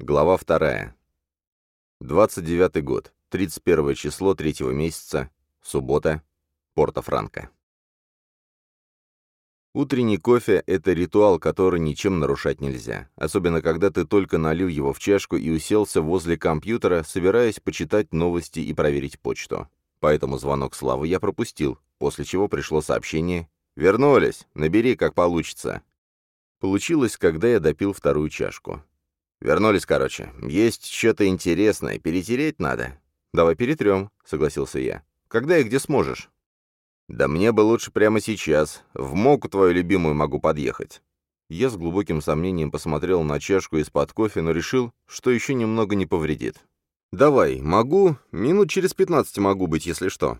Глава вторая. 29 год. 31 число третьего месяца. Суббота. Порто-Франко. Утренний кофе – это ритуал, который ничем нарушать нельзя, особенно когда ты только налил его в чашку и уселся возле компьютера, собираясь почитать новости и проверить почту. Поэтому звонок Славы я пропустил, после чего пришло сообщение «Вернулись, набери, как получится». Получилось, когда я допил вторую чашку. «Вернулись, короче. Есть что-то интересное, перетереть надо». «Давай перетрем», — согласился я. «Когда и где сможешь?» «Да мне бы лучше прямо сейчас. В моку твою любимую могу подъехать». Я с глубоким сомнением посмотрел на чашку из-под кофе, но решил, что еще немного не повредит. «Давай, могу. Минут через пятнадцать могу быть, если что».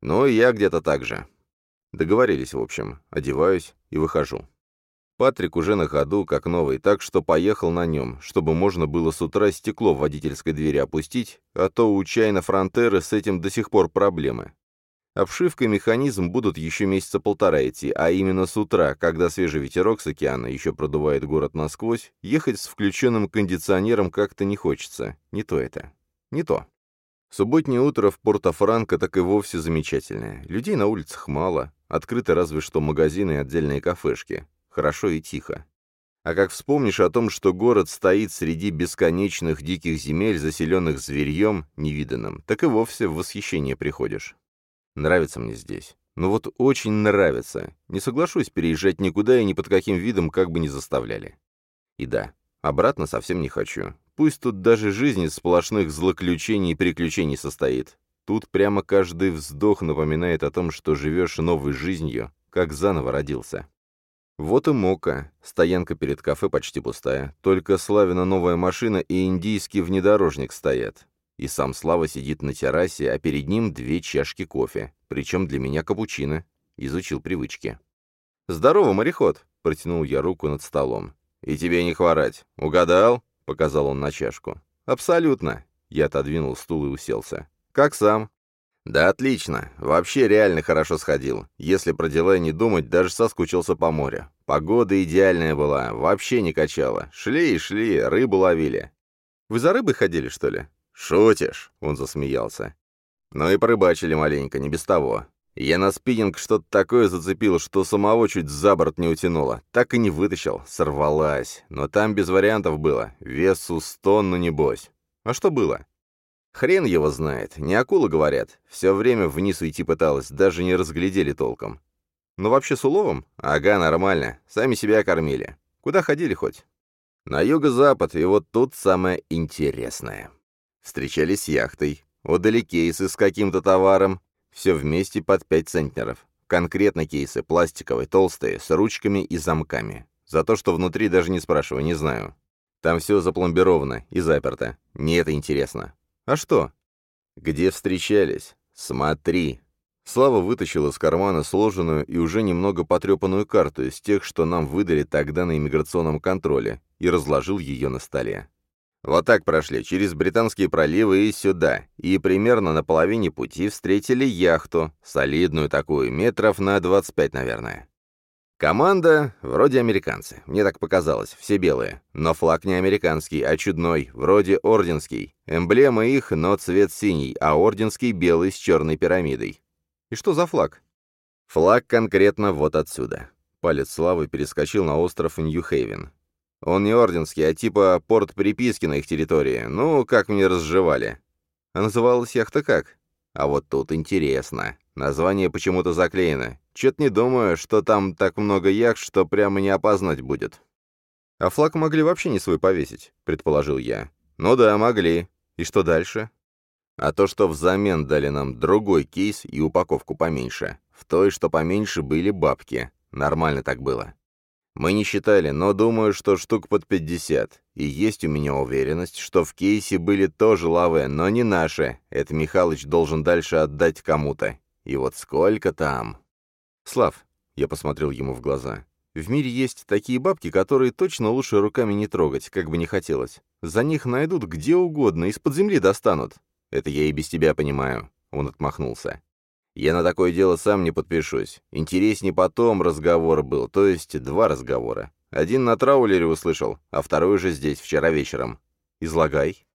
«Ну, и я где-то так же». Договорились, в общем. Одеваюсь и выхожу. Патрик уже на ходу, как новый, так что поехал на нем, чтобы можно было с утра стекло в водительской двери опустить, а то у чайна фронтеры с этим до сих пор проблемы. Обшивка и механизм будут еще месяца полтора идти, а именно с утра, когда свежий ветерок с океана еще продувает город насквозь, ехать с включенным кондиционером как-то не хочется. Не то это. Не то. Субботнее утро в Порто-Франко так и вовсе замечательное. Людей на улицах мало, открыты разве что магазины и отдельные кафешки. Хорошо и тихо. А как вспомнишь о том, что город стоит среди бесконечных диких земель, заселенных зверьем невиданным, так и вовсе в восхищение приходишь. Нравится мне здесь. Ну вот очень нравится. Не соглашусь переезжать никуда и ни под каким видом как бы не заставляли. И да, обратно совсем не хочу. Пусть тут даже жизнь из сплошных злоключений и приключений состоит. Тут прямо каждый вздох напоминает о том, что живешь новой жизнью, как заново родился. Вот и Мока. Стоянка перед кафе почти пустая. Только Славина новая машина и индийский внедорожник стоят. И сам Слава сидит на террасе, а перед ним две чашки кофе, причем для меня капучино. Изучил привычки. «Здорово, мореход!» — протянул я руку над столом. «И тебе не хворать. Угадал?» — показал он на чашку. «Абсолютно!» — я отодвинул стул и уселся. «Как сам?» «Да отлично. Вообще реально хорошо сходил. Если про дела не думать, даже соскучился по морю. Погода идеальная была, вообще не качала. Шли и шли, рыбу ловили». «Вы за рыбой ходили, что ли?» «Шутишь?» — он засмеялся. «Ну и порыбачили маленько, не без того. Я на спиннинг что-то такое зацепил, что самого чуть за борт не утянуло. Так и не вытащил, сорвалась. Но там без вариантов было. Весу сто, ну небось. А что было?» «Хрен его знает. Не акула, говорят. Все время вниз уйти пыталась, даже не разглядели толком. Ну вообще с уловом? Ага, нормально. Сами себя кормили. Куда ходили хоть?» «На юго-запад, и вот тут самое интересное». Встречались с яхтой. Отдали кейсы с каким-то товаром. Все вместе под 5 центнеров. Конкретно кейсы, пластиковые, толстые, с ручками и замками. За то, что внутри, даже не спрашивай, не знаю. Там все запломбировано и заперто. Мне это интересно. А что? Где встречались? Смотри. Слава вытащил из кармана сложенную и уже немного потрепанную карту из тех, что нам выдали тогда на иммиграционном контроле, и разложил ее на столе. Вот так прошли, через британские проливы и сюда, и примерно на половине пути встретили яхту, солидную такую, метров на 25, наверное. Команда вроде американцы, мне так показалось, все белые, но флаг не американский, а чудной, вроде орденский. Эмблема их, но цвет синий, а орденский белый с черной пирамидой. И что за флаг? Флаг конкретно вот отсюда. Палец славы перескочил на остров Нью-Хейвен. Он не орденский, а типа порт приписки на их территории. Ну, как мне разжевали. А называлась яхта как? А вот тут интересно. Название почему-то заклеено. Чё-то не думаю, что там так много яхт, что прямо не опознать будет. А флаг могли вообще не свой повесить, предположил я. Ну да, могли. И что дальше? А то, что взамен дали нам другой кейс и упаковку поменьше. В той, что поменьше, были бабки. Нормально так было. Мы не считали, но думаю, что штук под 50. И есть у меня уверенность, что в кейсе были тоже лавы, но не наши. Это Михалыч должен дальше отдать кому-то. И вот сколько там? Слав, я посмотрел ему в глаза. В мире есть такие бабки, которые точно лучше руками не трогать, как бы не хотелось. За них найдут где угодно, из-под земли достанут. Это я и без тебя понимаю. Он отмахнулся. Я на такое дело сам не подпишусь. Интереснее потом разговор был, то есть два разговора. Один на траулере услышал, а второй уже здесь, вчера вечером. Излагай.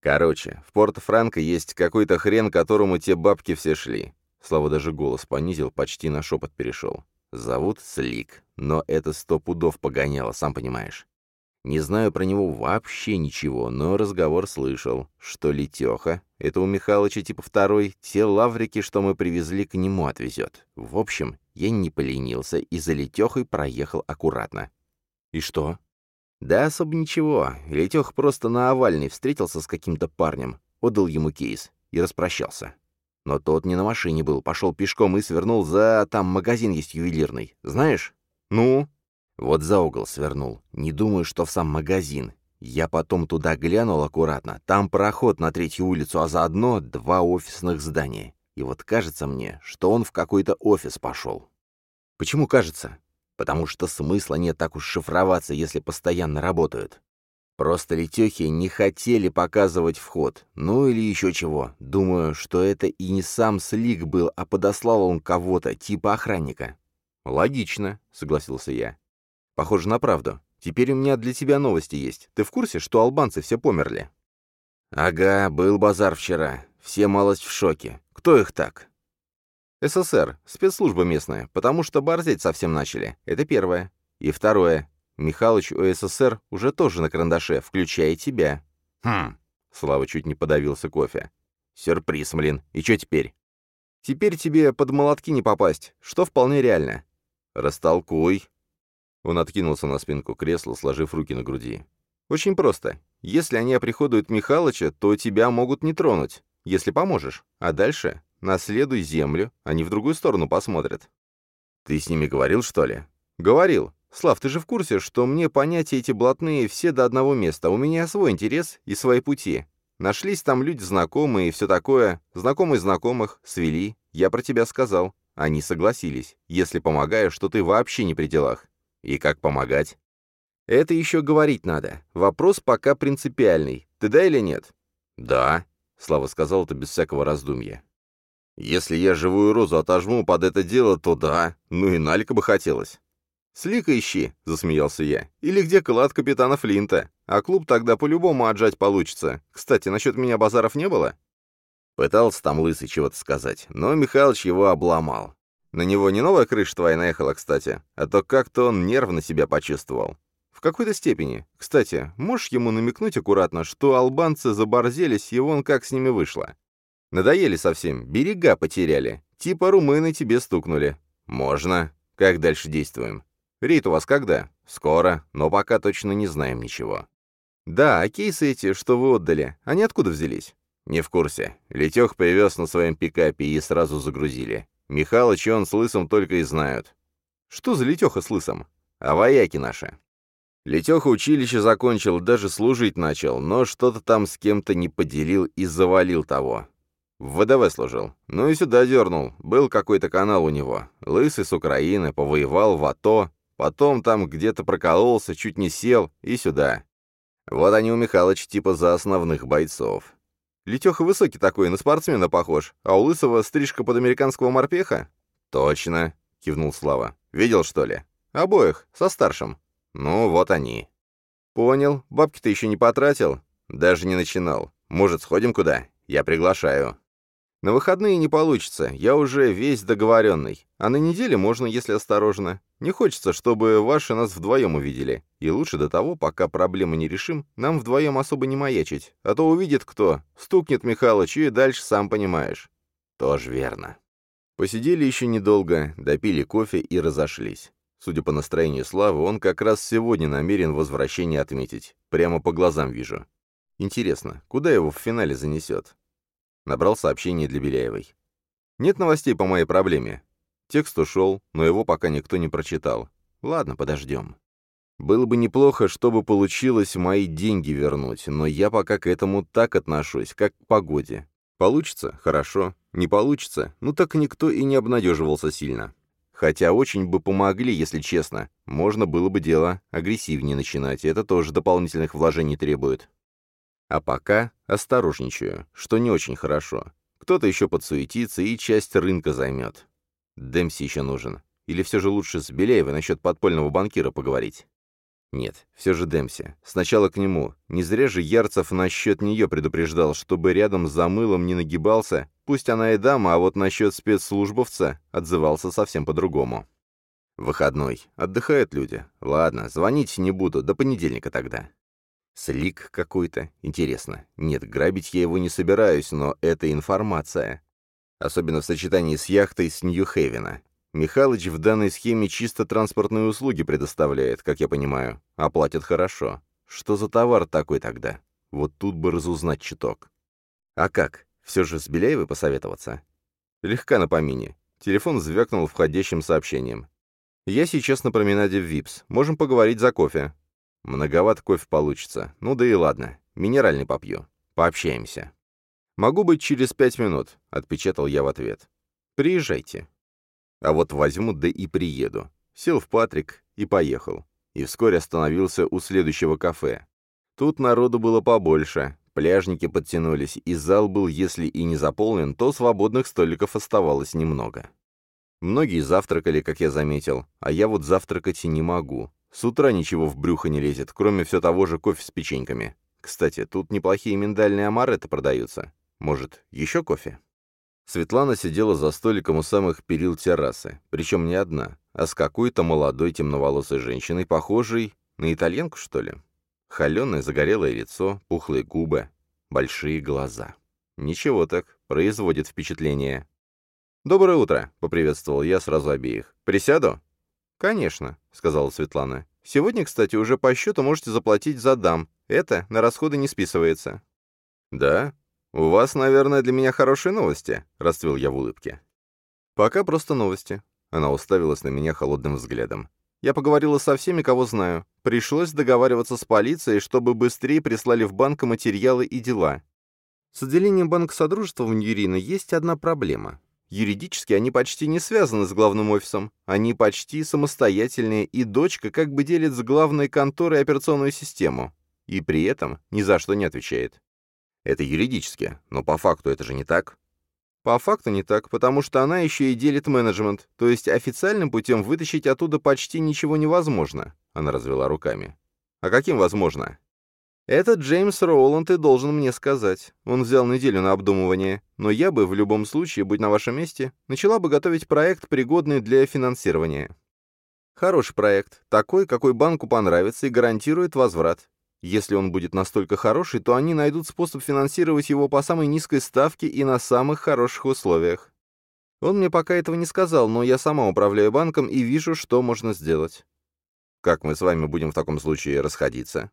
Короче, в Порто-Франко есть какой-то хрен, которому те бабки все шли. Слава даже голос понизил, почти на шепот перешел. Зовут Слик, но это сто пудов погоняло, сам понимаешь. Не знаю про него вообще ничего, но разговор слышал, что Летеха, это у Михалыча типа второй, те лаврики, что мы привезли, к нему отвезет. В общем, я не поленился и за Летехой проехал аккуратно. И что? Да особо ничего. Летех просто на овальной встретился с каким-то парнем, отдал ему кейс и распрощался. Но тот не на машине был, пошел пешком и свернул за... там магазин есть ювелирный. Знаешь? Ну? Вот за угол свернул. Не думаю, что в сам магазин. Я потом туда глянул аккуратно. Там проход на третью улицу, а заодно два офисных здания. И вот кажется мне, что он в какой-то офис пошел. Почему кажется? Потому что смысла нет так уж шифроваться, если постоянно работают. Просто летехи не хотели показывать вход. Ну или еще чего. Думаю, что это и не сам Слик был, а подослал он кого-то, типа охранника. «Логично», — согласился я. Похоже на правду. Теперь у меня для тебя новости есть. Ты в курсе, что албанцы все померли? Ага, был базар вчера. Все малость в шоке. Кто их так? СССР, спецслужба местная, потому что борзеть совсем начали. Это первое. И второе. Михалыч СССР уже тоже на карандаше, включая тебя. Хм. Слава чуть не подавился кофе. Сюрприз, блин. И что теперь? Теперь тебе под молотки не попасть, что вполне реально. Растолкуй. Он откинулся на спинку кресла, сложив руки на груди. «Очень просто. Если они оприходуют Михалыча, то тебя могут не тронуть, если поможешь. А дальше наследуй землю, они в другую сторону посмотрят». «Ты с ними говорил, что ли?» «Говорил. Слав, ты же в курсе, что мне понятия эти блатные все до одного места, у меня свой интерес и свои пути. Нашлись там люди знакомые и все такое, знакомые знакомых, свели, я про тебя сказал. Они согласились, если помогаешь, что ты вообще не при делах. И как помогать? Это еще говорить надо. Вопрос пока принципиальный. Ты да или нет? Да, Слава сказал это без всякого раздумья. Если я живую розу отожму под это дело, то да. Ну и Налька бы хотелось. «Слика ищи», — засмеялся я. «Или где клад капитана Флинта? А клуб тогда по-любому отжать получится. Кстати, насчет меня базаров не было?» Пытался там лысый чего-то сказать, но Михалыч его обломал. На него не новая крыша твоя наехала, кстати, а то как-то он нервно себя почувствовал. В какой-то степени. Кстати, можешь ему намекнуть аккуратно, что албанцы заборзелись, и вон как с ними вышло. Надоели совсем, берега потеряли. Типа румыны тебе стукнули. Можно. Как дальше действуем? Рейд у вас когда? Скоро, но пока точно не знаем ничего. Да, а кейсы эти, что вы отдали, они откуда взялись? Не в курсе. Летех привез на своем пикапе и сразу загрузили. Михалыч и он с Лысом только и знают. Что за Летеха с Лысом? А вояки наши. Летеха училище закончил, даже служить начал, но что-то там с кем-то не поделил и завалил того. В ВДВ служил. Ну и сюда дернул. Был какой-то канал у него. Лысый с Украины, повоевал в АТО, потом там где-то прокололся, чуть не сел, и сюда. Вот они у Михалыча типа за основных бойцов. Летеха высокий такой, на спортсмена похож, а у Лысого стрижка под американского морпеха?» «Точно», — кивнул Слава. «Видел, что ли?» «Обоих, со старшим». «Ну, вот они». «Понял. Бабки ты еще не потратил?» «Даже не начинал. Может, сходим куда? Я приглашаю». На выходные не получится, я уже весь договоренный. А на неделе можно, если осторожно. Не хочется, чтобы ваши нас вдвоем увидели. И лучше до того, пока проблемы не решим, нам вдвоем особо не маячить. А то увидит кто, стукнет Михалыч, и дальше сам понимаешь. Тоже верно. Посидели еще недолго, допили кофе и разошлись. Судя по настроению Славы, он как раз сегодня намерен возвращение отметить. Прямо по глазам вижу. Интересно, куда его в финале занесет? Набрал сообщение для Беляевой. «Нет новостей по моей проблеме». Текст ушел, но его пока никто не прочитал. Ладно, подождем. Было бы неплохо, чтобы получилось мои деньги вернуть, но я пока к этому так отношусь, как к погоде. Получится? Хорошо. Не получится? Ну так никто и не обнадеживался сильно. Хотя очень бы помогли, если честно. Можно было бы дело агрессивнее начинать, это тоже дополнительных вложений требует. А пока осторожничаю, что не очень хорошо. Кто-то еще подсуетится и часть рынка займет. Дэмси еще нужен. Или все же лучше с Беляевой насчет подпольного банкира поговорить? Нет, все же Демси. Сначала к нему. Не зря же Ярцев насчет нее предупреждал, чтобы рядом за мылом не нагибался, пусть она и дама, а вот насчет спецслужбовца отзывался совсем по-другому. Выходной. Отдыхают люди. Ладно, звонить не буду, до понедельника тогда. Слик какой-то. Интересно. Нет, грабить я его не собираюсь, но это информация. Особенно в сочетании с яхтой с Нью-Хевена. Михалыч в данной схеме чисто транспортные услуги предоставляет, как я понимаю, а платят хорошо. Что за товар такой тогда? Вот тут бы разузнать чуток. А как? Все же с Беляевой посоветоваться? Легка на помине. Телефон звякнул входящим сообщением. «Я сейчас на променаде в ВИПС. Можем поговорить за кофе». «Многовато кофе получится. Ну да и ладно. Минеральный попью. Пообщаемся». «Могу быть через пять минут», — отпечатал я в ответ. «Приезжайте». А вот возьму, да и приеду. Сел в Патрик и поехал. И вскоре остановился у следующего кафе. Тут народу было побольше, пляжники подтянулись, и зал был, если и не заполнен, то свободных столиков оставалось немного. Многие завтракали, как я заметил, а я вот завтракать и не могу. С утра ничего в брюхо не лезет, кроме все того же кофе с печеньками. Кстати, тут неплохие миндальные амареты продаются. Может, еще кофе? Светлана сидела за столиком у самых перил террасы, причем не одна, а с какой-то молодой темноволосой женщиной, похожей на итальянку, что ли. Холеное загорелое лицо, пухлые губы, большие глаза. Ничего так, производит впечатление. «Доброе утро», — поприветствовал я сразу обеих. «Присяду?» «Конечно», — сказала Светлана. «Сегодня, кстати, уже по счету можете заплатить за дам. Это на расходы не списывается». «Да? «У вас, наверное, для меня хорошие новости», — расцвел я в улыбке. «Пока просто новости». Она уставилась на меня холодным взглядом. «Я поговорила со всеми, кого знаю. Пришлось договариваться с полицией, чтобы быстрее прислали в банк материалы и дела. С отделением Банка Содружества в Ньюрино есть одна проблема. Юридически они почти не связаны с главным офисом. Они почти самостоятельные, и дочка как бы делит с главной конторой операционную систему. И при этом ни за что не отвечает. Это юридически, но по факту это же не так. По факту не так, потому что она еще и делит менеджмент, то есть официальным путем вытащить оттуда почти ничего невозможно. Она развела руками. А каким возможно? Этот Джеймс Роуланд и должен мне сказать. Он взял неделю на обдумывание, но я бы в любом случае, будь на вашем месте, начала бы готовить проект, пригодный для финансирования. Хороший проект, такой, какой банку понравится и гарантирует возврат. Если он будет настолько хороший, то они найдут способ финансировать его по самой низкой ставке и на самых хороших условиях. Он мне пока этого не сказал, но я сама управляю банком и вижу, что можно сделать. Как мы с вами будем в таком случае расходиться?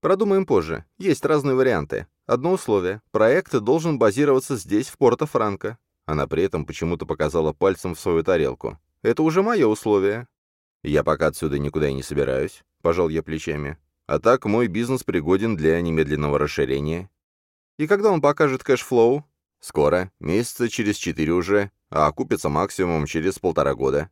Продумаем позже. Есть разные варианты. Одно условие. Проект должен базироваться здесь, в Порто-Франко. Она при этом почему-то показала пальцем в свою тарелку. Это уже мое условие. Я пока отсюда никуда и не собираюсь, пожал я плечами. А так мой бизнес пригоден для немедленного расширения. И когда он покажет cash flow? Скоро, месяца через четыре уже, а окупится максимум через полтора года.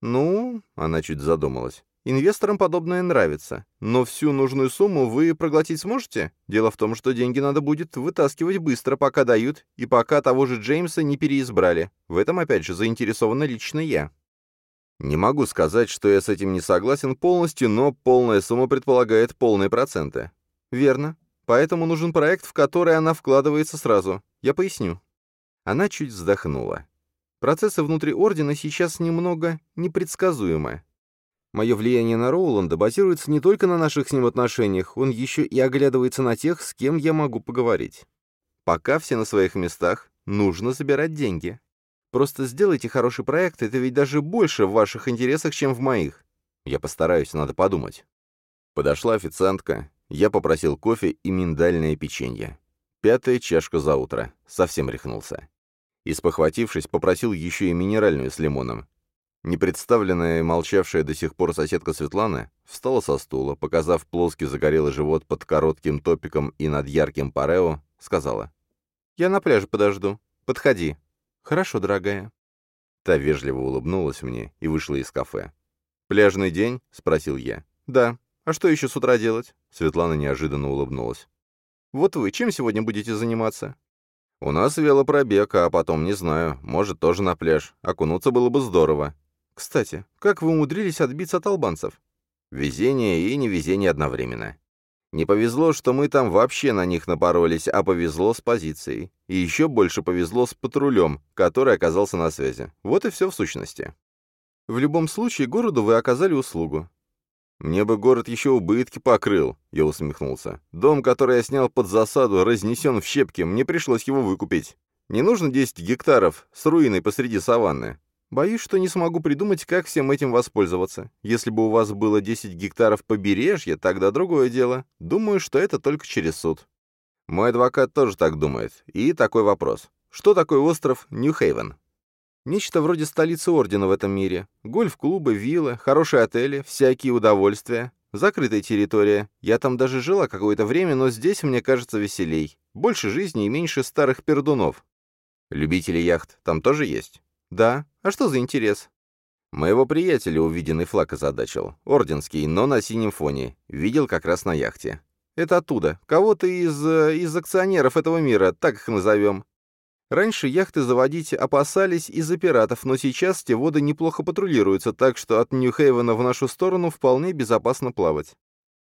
Ну, она чуть задумалась. Инвесторам подобное нравится. Но всю нужную сумму вы проглотить сможете? Дело в том, что деньги надо будет вытаскивать быстро, пока дают, и пока того же Джеймса не переизбрали. В этом, опять же, заинтересована лично я. Не могу сказать, что я с этим не согласен полностью, но полная сумма предполагает полные проценты. Верно. Поэтому нужен проект, в который она вкладывается сразу. Я поясню. Она чуть вздохнула. Процессы внутри Ордена сейчас немного непредсказуемы. Мое влияние на Роуланда базируется не только на наших с ним отношениях, он еще и оглядывается на тех, с кем я могу поговорить. Пока все на своих местах, нужно забирать деньги. Просто сделайте хороший проект, это ведь даже больше в ваших интересах, чем в моих. Я постараюсь, надо подумать. Подошла официантка. Я попросил кофе и миндальное печенье. Пятая чашка за утро. Совсем рехнулся. И, спохватившись, попросил еще и минеральную с лимоном. Непредставленная и молчавшая до сих пор соседка Светлана встала со стула, показав плоский загорелый живот под коротким топиком и над ярким парео, сказала. «Я на пляже подожду. Подходи». «Хорошо, дорогая». Та вежливо улыбнулась мне и вышла из кафе. «Пляжный день?» — спросил я. «Да. А что еще с утра делать?» Светлана неожиданно улыбнулась. «Вот вы чем сегодня будете заниматься?» «У нас велопробег, а потом, не знаю, может, тоже на пляж. Окунуться было бы здорово». «Кстати, как вы умудрились отбиться от албанцев?» Везение и невезение одновременно. Не повезло, что мы там вообще на них напоролись, а повезло с позицией. И еще больше повезло с патрулем, который оказался на связи. Вот и все в сущности. В любом случае, городу вы оказали услугу. «Мне бы город еще убытки покрыл», — я усмехнулся. «Дом, который я снял под засаду, разнесен в щепки, мне пришлось его выкупить. Не нужно 10 гектаров с руиной посреди саванны. Боюсь, что не смогу придумать, как всем этим воспользоваться. Если бы у вас было 10 гектаров побережья, тогда другое дело. Думаю, что это только через суд». Мой адвокат тоже так думает. И такой вопрос. Что такое остров Нью-Хейвен? Нечто вроде столицы Ордена в этом мире. Гольф-клубы, виллы, хорошие отели, всякие удовольствия. Закрытая территория. Я там даже жила какое-то время, но здесь мне кажется веселей. Больше жизни и меньше старых пердунов. Любители яхт там тоже есть? Да. А что за интерес? Моего приятеля увиденный флаг озадачил. Орденский, но на синем фоне. Видел как раз на яхте. Это оттуда. Кого-то из... Э, из акционеров этого мира, так их назовем. Раньше яхты заводить опасались из-за пиратов, но сейчас те воды неплохо патрулируются, так что от Нью-Хейвена в нашу сторону вполне безопасно плавать.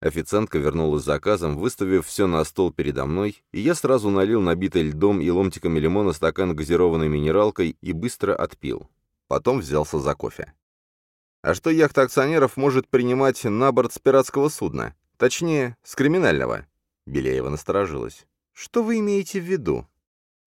Официантка вернулась с заказом, выставив все на стол передо мной, и я сразу налил набитый льдом и ломтиками лимона стакан газированной минералкой и быстро отпил. Потом взялся за кофе. А что яхта акционеров может принимать на борт с пиратского судна? Точнее, с криминального? Беляева насторожилась. Что вы имеете в виду?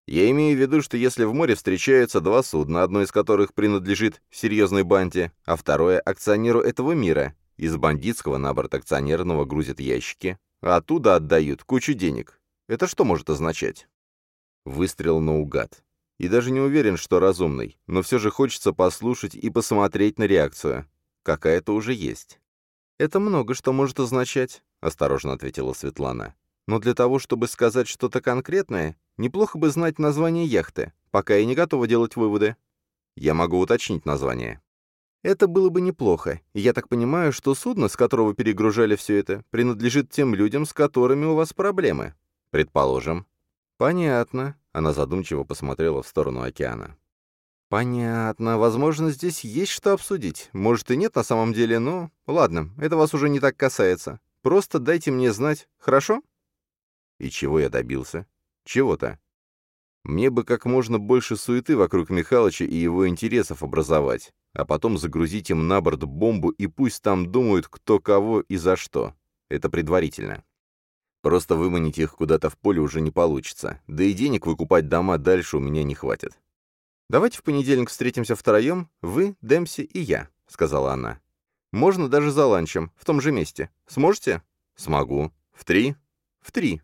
Я имею в виду, что если в море встречаются два судна, одно из которых принадлежит серьезной банде, а второе — акционеру этого мира, из бандитского на борт акционерного грузят ящики, а оттуда отдают кучу денег. Это что может означать? Выстрел наугад. И даже не уверен, что разумный, но все же хочется послушать и посмотреть на реакцию. Какая-то уже есть. «Это много что может означать», — осторожно ответила Светлана. «Но для того, чтобы сказать что-то конкретное, Неплохо бы знать название яхты, пока я не готова делать выводы. Я могу уточнить название. Это было бы неплохо. я так понимаю, что судно, с которого перегружали все это, принадлежит тем людям, с которыми у вас проблемы. Предположим. Понятно. Она задумчиво посмотрела в сторону океана. «Понятно. Возможно, здесь есть что обсудить. Может, и нет на самом деле, но... Ладно, это вас уже не так касается. Просто дайте мне знать, хорошо?» И чего я добился? Чего-то. Мне бы как можно больше суеты вокруг Михалыча и его интересов образовать, а потом загрузить им на борт бомбу и пусть там думают, кто кого и за что. Это предварительно. Просто выманить их куда-то в поле уже не получится, да и денег выкупать дома дальше у меня не хватит. «Давайте в понедельник встретимся втроем, вы, Демси и я», — сказала она. «Можно даже за ланчем, в том же месте. Сможете?» «Смогу. В три?» «В три.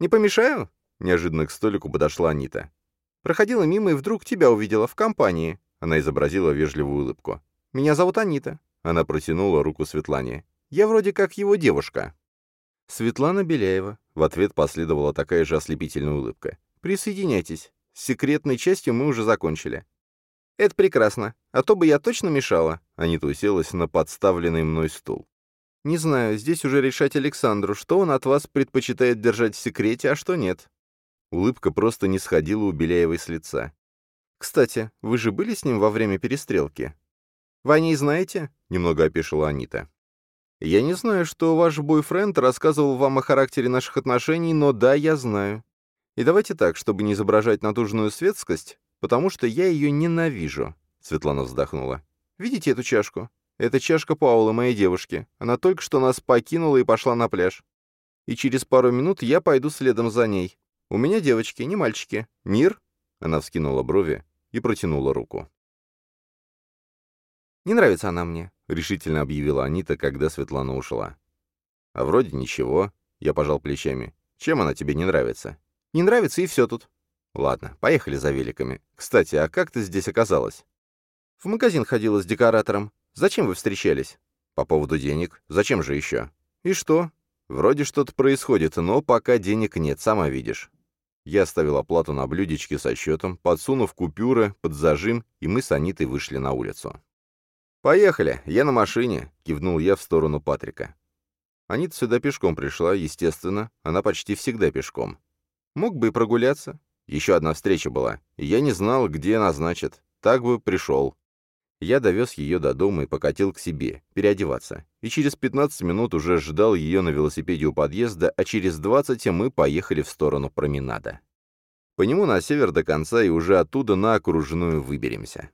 Не помешаю?» Неожиданно к столику подошла Анита. «Проходила мимо и вдруг тебя увидела в компании». Она изобразила вежливую улыбку. «Меня зовут Анита». Она протянула руку Светлане. «Я вроде как его девушка». «Светлана Беляева». В ответ последовала такая же ослепительная улыбка. «Присоединяйтесь. С секретной частью мы уже закончили». «Это прекрасно. А то бы я точно мешала». Анита уселась на подставленный мной стул. «Не знаю, здесь уже решать Александру, что он от вас предпочитает держать в секрете, а что нет. Улыбка просто не сходила у Беляевой с лица. «Кстати, вы же были с ним во время перестрелки?» «Вы о ней знаете?» — немного опешила Анита. «Я не знаю, что ваш бойфренд рассказывал вам о характере наших отношений, но да, я знаю. И давайте так, чтобы не изображать натужную светскость, потому что я ее ненавижу», — Светлана вздохнула. «Видите эту чашку? Это чашка Паула, моей девушки. Она только что нас покинула и пошла на пляж. И через пару минут я пойду следом за ней. «У меня девочки, не мальчики. Мир?» Она вскинула брови и протянула руку. «Не нравится она мне», — решительно объявила Анита, когда Светлана ушла. «А вроде ничего», — я пожал плечами. «Чем она тебе не нравится?» «Не нравится, и все тут». «Ладно, поехали за великами. Кстати, а как ты здесь оказалась?» «В магазин ходила с декоратором. Зачем вы встречались?» «По поводу денег. Зачем же еще?» «И что?» «Вроде что-то происходит, но пока денег нет, сама видишь. Я оставил оплату на блюдечке со счетом, подсунув купюры под зажим, и мы с Анитой вышли на улицу. «Поехали, я на машине», — кивнул я в сторону Патрика. Анита сюда пешком пришла, естественно, она почти всегда пешком. Мог бы и прогуляться. Еще одна встреча была, и я не знал, где назначат. Так бы пришел. Я довез ее до дома и покатил к себе, переодеваться. И через 15 минут уже ждал ее на велосипеде у подъезда, а через 20 мы поехали в сторону променада. По нему на север до конца и уже оттуда на окружную выберемся.